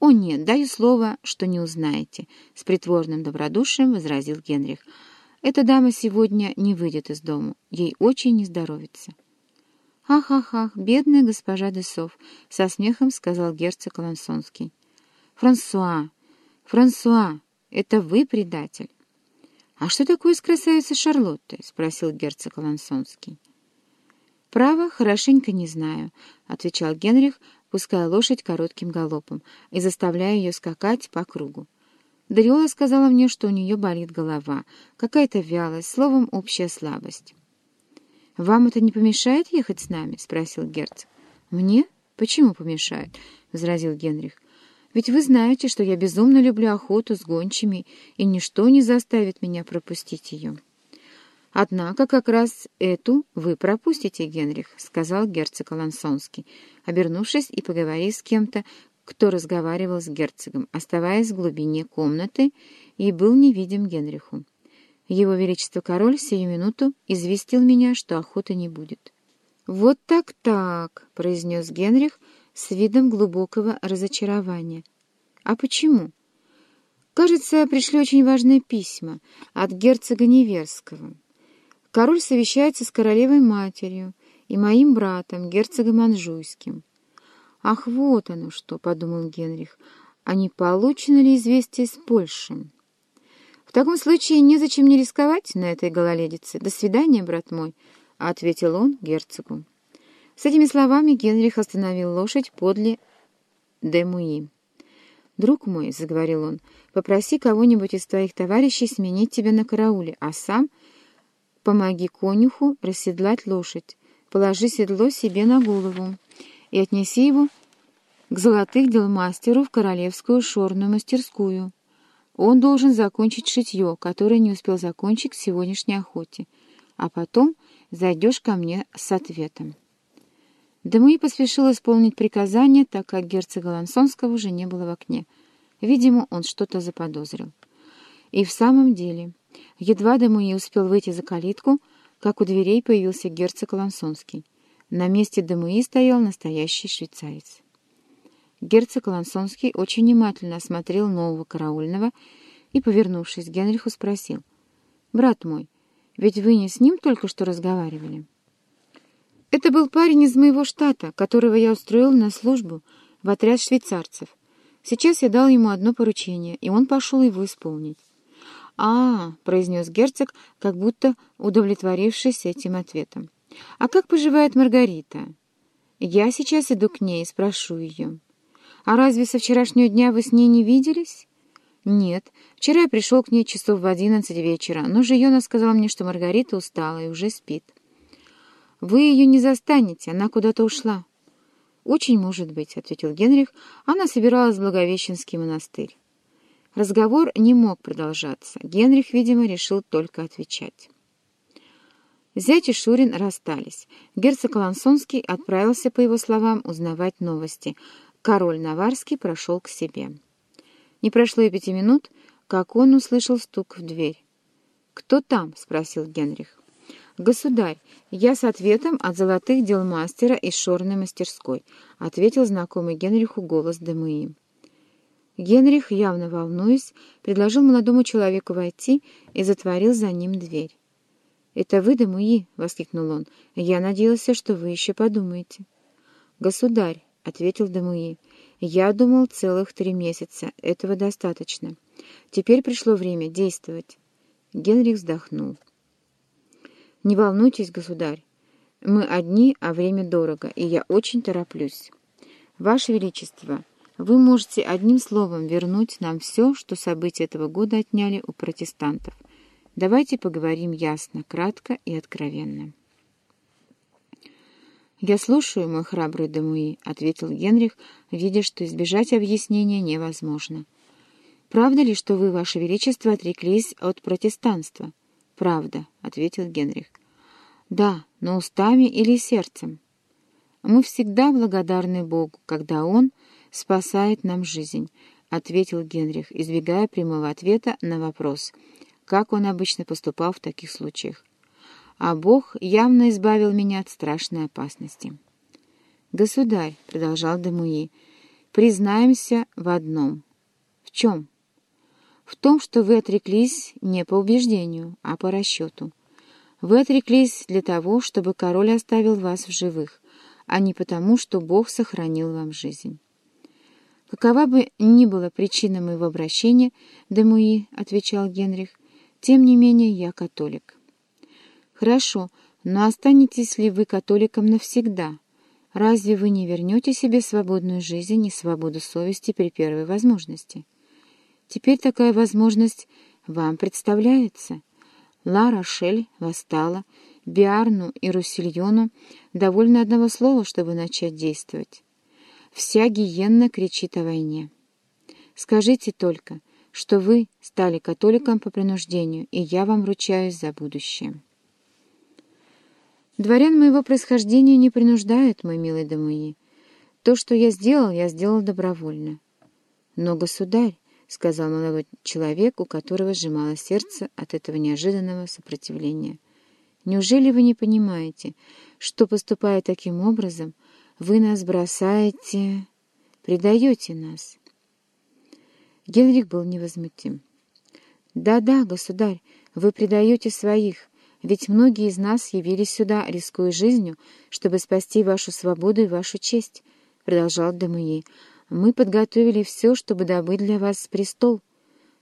«О нет, даю слово, что не узнаете», — с притворным добродушием возразил Генрих. «Эта дама сегодня не выйдет из дому, ей очень не здоровится». «Ах-ах-ах, бедная госпожа Десов», — со смехом сказал герцог Лансонский. «Франсуа, Франсуа, это вы предатель?» «А что такое с красавицей Шарлоттой?» — спросил герцог Лансонский. «Право, хорошенько не знаю», — отвечал Генрих, пуская лошадь коротким галопом и заставляя ее скакать по кругу. Дариола сказала мне, что у нее болит голова, какая-то вялость, словом, общая слабость. «Вам это не помешает ехать с нами?» — спросил герцог. «Мне? Почему помешает?» — возразил Генрих. «Ведь вы знаете, что я безумно люблю охоту с гончими, и ничто не заставит меня пропустить ее». «Однако как раз эту вы пропустите, Генрих», — сказал герцог Алансонский, обернувшись и поговорив с кем-то, кто разговаривал с герцогом, оставаясь в глубине комнаты, и был невидим Генриху. Его Величество Король сию минуту известил меня, что охоты не будет. «Вот так-так», — произнес Генрих с видом глубокого разочарования. «А почему?» «Кажется, пришли очень важные письма от герцога Неверского». Король совещается с королевой-матерью и моим братом, герцогом Анжуйским. «Ах, вот оно что!» — подумал Генрих. «А не получено ли известие из Польши?» «В таком случае незачем не рисковать на этой гололедице. До свидания, брат мой», — ответил он герцогу. С этими словами Генрих остановил лошадь подле Демуи. «Друг мой», — заговорил он, — «попроси кого-нибудь из твоих товарищей сменить тебя на карауле, а сам Помоги конюху расседлать лошадь, положи седло себе на голову и отнеси его к золотых дел мастеру в королевскую шорную мастерскую. Он должен закончить шитье, которое не успел закончить к сегодняшней охоте, а потом зайдешь ко мне с ответом. Демуи поспешил исполнить приказание, так как герцога Лансонского уже не было в окне. Видимо, он что-то заподозрил. И в самом деле... Едва Демуи успел выйти за калитку, как у дверей появился герцог Лансонский. На месте Демуи стоял настоящий швейцарец. Герцог Лансонский очень внимательно осмотрел нового караульного и, повернувшись к Генриху, спросил. «Брат мой, ведь вы не с ним только что разговаривали?» «Это был парень из моего штата, которого я устроил на службу в отряд швейцарцев. Сейчас я дал ему одно поручение, и он пошел его исполнить. «А, — произнес герцог, как будто удовлетворившись этим ответом. — А как поживает Маргарита? Я сейчас иду к ней и спрошу ее. А разве со вчерашнего дня вы с ней не виделись? Нет. Вчера я пришел к ней часов в одиннадцать вечера, но Жиона сказала мне, что Маргарита устала и уже спит. Вы ее не застанете, она куда-то ушла. «Очень может быть», — ответил Генрих. «Она собиралась в Благовещенский монастырь». Разговор не мог продолжаться. Генрих, видимо, решил только отвечать. Зять и Шурин расстались. Герцог Лансонский отправился, по его словам, узнавать новости. Король Наварский прошел к себе. Не прошло и пяти минут, как он услышал стук в дверь. «Кто там?» — спросил Генрих. «Государь, я с ответом от золотых дел мастера из шорной мастерской», — ответил знакомый Генриху голос Демуи. Генрих, явно волнуясь, предложил молодому человеку войти и затворил за ним дверь. «Это вы, Демуи?» — воскликнул он. «Я надеялся, что вы еще подумаете». «Государь», — ответил Демуи, — «я думал целых три месяца. Этого достаточно. Теперь пришло время действовать». Генрих вздохнул. «Не волнуйтесь, государь. Мы одни, а время дорого, и я очень тороплюсь. Ваше Величество...» Вы можете одним словом вернуть нам все, что события этого года отняли у протестантов. Давайте поговорим ясно, кратко и откровенно. «Я слушаю, мой храбрый Демуи», — ответил Генрих, видя, что избежать объяснения невозможно. «Правда ли, что вы, ваше величество, отреклись от протестанства?» «Правда», — ответил Генрих. «Да, но устами или сердцем?» «Мы всегда благодарны Богу, когда Он...» спасает нам жизнь», — ответил Генрих, избегая прямого ответа на вопрос, как он обычно поступал в таких случаях. «А Бог явно избавил меня от страшной опасности». «Государь», — продолжал Демуи, — признаемся в одном. В чем? В том, что вы отреклись не по убеждению, а по расчету. Вы отреклись для того, чтобы король оставил вас в живых, а не потому, что Бог сохранил вам жизнь. «Какова бы ни была причина моего обращения, Демуи, — отвечал Генрих, — тем не менее я католик». «Хорошо, но останетесь ли вы католиком навсегда? Разве вы не вернете себе свободную жизнь и свободу совести при первой возможности? Теперь такая возможность вам представляется. Ла Рошель восстала, Биарну и Руссильону довольно одного слова, чтобы начать действовать. Вся гиенна кричит о войне. Скажите только, что вы стали католиком по принуждению, и я вам ручаюсь за будущее. Дворян моего происхождения не принуждают, мой милый Дамуи. То, что я сделал, я сделал добровольно. Но, государь, — сказал молодой человек, у которого сжимало сердце от этого неожиданного сопротивления, — неужели вы не понимаете, что, поступая таким образом, — вы нас бросаете, предаете нас. Генрих был невозмутим. «Да-да, государь, вы предаете своих, ведь многие из нас явились сюда, рискуя жизнью, чтобы спасти вашу свободу и вашу честь», — продолжал Демуи. «Мы подготовили все, чтобы добыть для вас престол.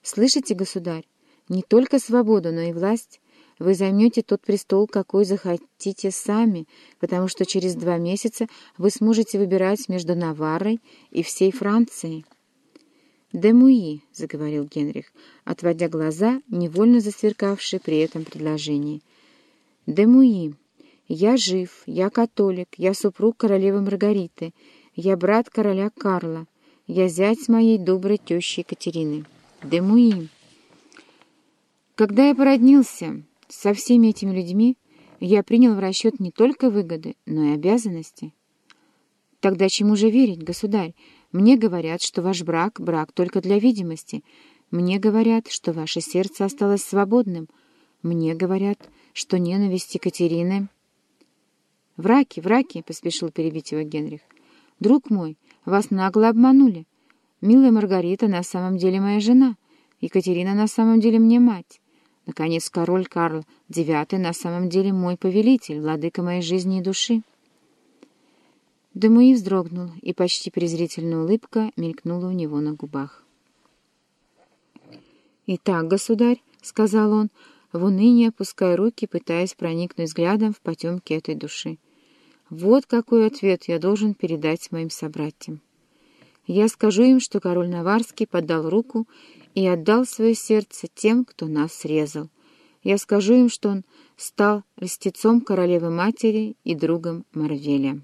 Слышите, государь, не только свободу, но и власть. Вы займете тот престол, какой захотите сами, потому что через два месяца вы сможете выбирать между Наваррой и всей Францией. «Демуи», — заговорил Генрих, отводя глаза, невольно засверкавшие при этом предложении. «Демуи, я жив, я католик, я супруг королевы Маргариты, я брат короля Карла, я зять моей доброй тещи Екатерины. Демуи». Когда я породнился, со всеми этими людьми я принял в расчет не только выгоды, но и обязанности. Тогда чему же верить, государь? Мне говорят, что ваш брак — брак только для видимости. Мне говорят, что ваше сердце осталось свободным. Мне говорят, что ненависть Екатерины... «Враки, враки!» — поспешил перебить его Генрих. «Друг мой, вас нагло обманули. Милая Маргарита на самом деле моя жена. Екатерина на самом деле мне мать. Наконец, король Карл IX на самом деле мой повелитель, владыка моей жизни и души. Демуи вздрогнул, и почти презрительная улыбка мелькнула у него на губах. «Итак, государь», — сказал он, в унынии опуская руки, пытаясь проникнуть взглядом в потемки этой души, — «вот какой ответ я должен передать моим собратьям. Я скажу им, что король Наварский поддал руку и отдал свое сердце тем, кто нас срезал. Я скажу им, что он стал льстецом королевы-матери и другом Марвеля.